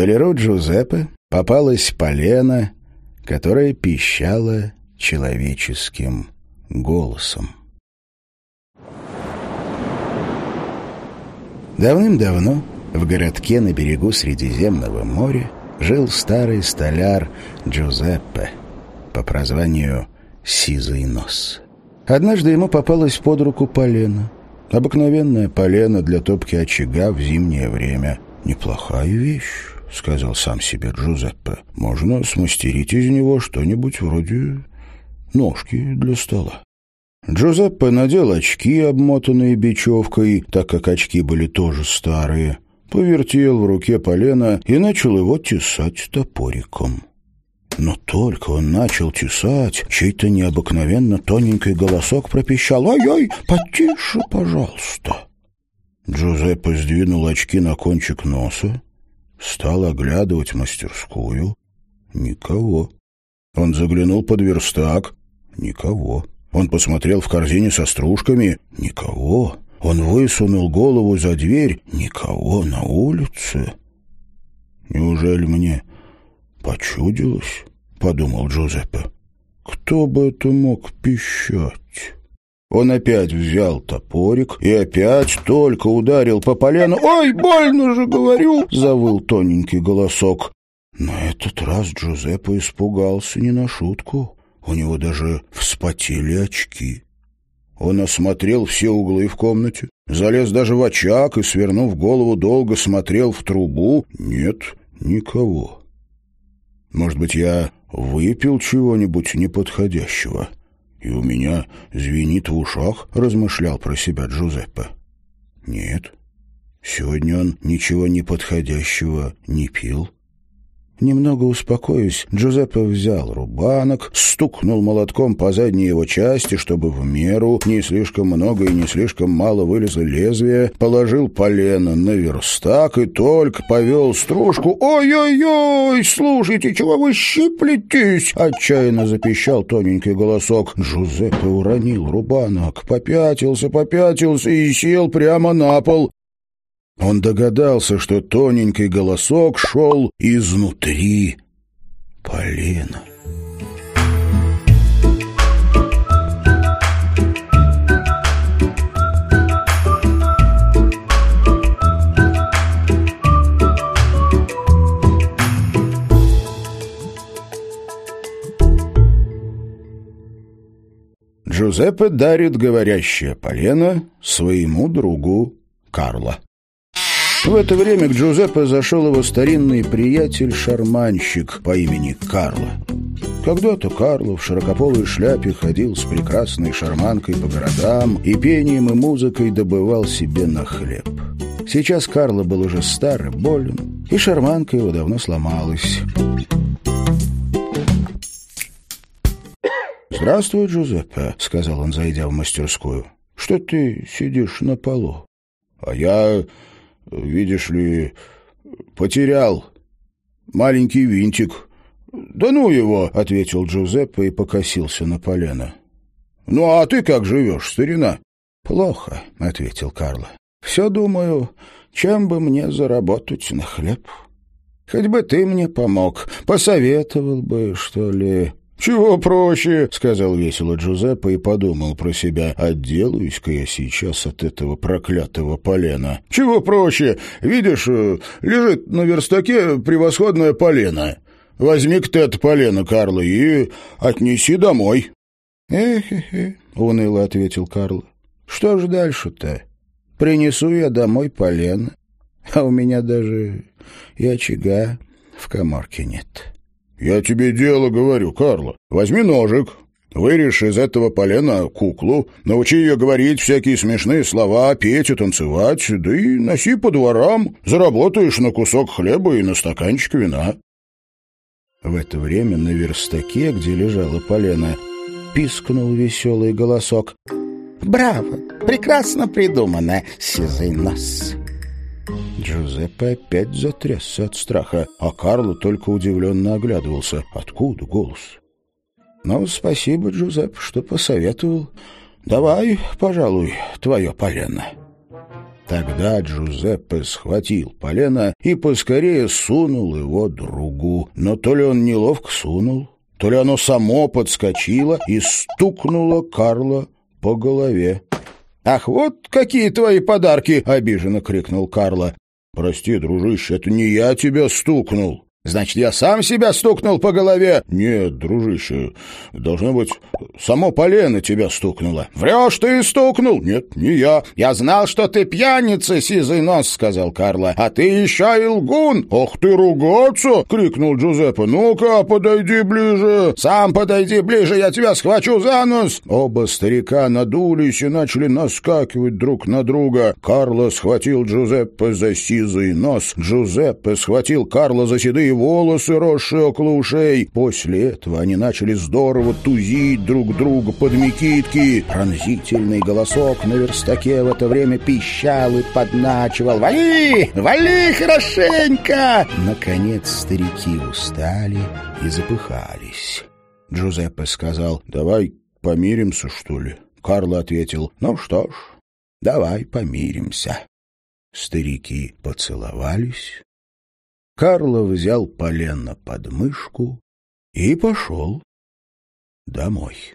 Столяру Джузеппе попалась полена, которая пищала человеческим голосом. Давным-давно в городке на берегу Средиземного моря жил старый столяр Джузеппе по прозванию «Сизый нос». Однажды ему попалась под руку полена. Обыкновенная полена для топки очага в зимнее время. «Неплохая вещь», — сказал сам себе Джузеппе. «Можно смастерить из него что-нибудь вроде ножки для стола». Джузеппе надел очки, обмотанные бечевкой, так как очки были тоже старые, повертел в руке полено и начал его тесать топориком. Но только он начал тесать, чей-то необыкновенно тоненький голосок пропищал «Ой-ой, потише, пожалуйста!» Джузеппе сдвинул очки на кончик носа, стал оглядывать мастерскую. Никого. Он заглянул под верстак. Никого. Он посмотрел в корзине со стружками. Никого. Он высунул голову за дверь. Никого на улице. «Неужели мне почудилось?» — подумал Джузеппе. «Кто бы это мог пищать?» Он опять взял топорик и опять только ударил по полену. «Ой, больно же, говорю!» — завыл тоненький голосок. На этот раз Джузеппе испугался не на шутку. У него даже вспотели очки. Он осмотрел все углы в комнате, залез даже в очаг и, свернув голову, долго смотрел в трубу. Нет никого. Может быть, я выпил чего-нибудь неподходящего, и у меня звенит в ушах, размышлял про себя Джузеппе. Нет, сегодня он ничего неподходящего не пил. Немного успокоясь, Джузеппе взял рубанок, стукнул молотком по задней его части, чтобы в меру не слишком много и не слишком мало вылезло лезвие, положил полено на верстак и только повел стружку. «Ой-ой-ой, слушайте, чего вы щиплетесь?» — отчаянно запищал тоненький голосок. Джузеппе уронил рубанок, попятился, попятился и сел прямо на пол. Он догадался, что тоненький голосок шел изнутри Полина. Джузеппе дарит говорящее полено своему другу Карло. В это время к Джузеппе зашел его старинный приятель-шарманщик по имени Карло. Когда-то Карло в широкополой шляпе ходил с прекрасной шарманкой по городам и пением и музыкой добывал себе на хлеб. Сейчас Карло был уже стар и болен, и шарманка его давно сломалась. «Здравствуй, Джузеппе», — сказал он, зайдя в мастерскую. «Что ты сидишь на полу?» «А я видишь ли, потерял маленький винтик. Да ну его, ответил Джузеппе и покосился на полено. Ну а ты как живешь, старина? Плохо, ответил Карло. Все думаю, чем бы мне заработать на хлеб. Хоть бы ты мне помог, посоветовал бы, что ли. «Чего проще?» — сказал весело Джузеппе и подумал про себя. «Отделаюсь-ка я сейчас от этого проклятого полена». «Чего проще? Видишь, э, лежит на верстаке превосходное полено. Возьми-ка ты это полено, Карло, и отнеси домой». «Эх-эх-эх», — уныло ответил Карло. «Что ж дальше-то? Принесу я домой полено, а у меня даже и очага в коморке нет». «Я тебе дело говорю, Карло. Возьми ножик, Вырежь из этого полена куклу, научи ее говорить всякие смешные слова, петь и танцевать, да и носи по дворам, заработаешь на кусок хлеба и на стаканчик вина». В это время на верстаке, где лежала полена, пискнул веселый голосок. «Браво! Прекрасно придумано, сизый нос!» Джузеппе опять затрясся от страха, а Карло только удивленно оглядывался. Откуда голос? «Ну, спасибо, Джузеппе, что посоветовал. Давай, пожалуй, твое полено». Тогда Джузеппе схватил полено и поскорее сунул его другу. Но то ли он неловко сунул, то ли оно само подскочило и стукнуло Карла по голове. «Ах, вот какие твои подарки!» — обиженно крикнул Карла. «Прости, дружище, это не я тебя стукнул». Значит, я сам себя стукнул по голове? Нет, дружище, должно быть, само полено тебя стукнуло. Врешь, ты стукнул? Нет, не я. Я знал, что ты пьяница, сизый нос, сказал Карло. А ты еще и лгун. Ох ты ругаться, крикнул Джузеппе. Ну-ка, подойди ближе. Сам подойди ближе, я тебя схвачу за нос. Оба старика надулись и начали наскакивать друг на друга. Карло схватил Джузеппе за сизый нос. Джузеппе схватил Карло за седые седые волосы, росшие около ушей. После этого они начали здорово тузить друг друга под микитки. Пронзительный голосок на верстаке в это время пищал и подначивал. «Вали! Вали хорошенько!» Наконец старики устали и запыхались. Джузеппе сказал, «Давай помиримся, что ли?» Карло ответил, «Ну что ж, давай помиримся». Старики поцеловались, Карло взял полено под мышку и пошел домой.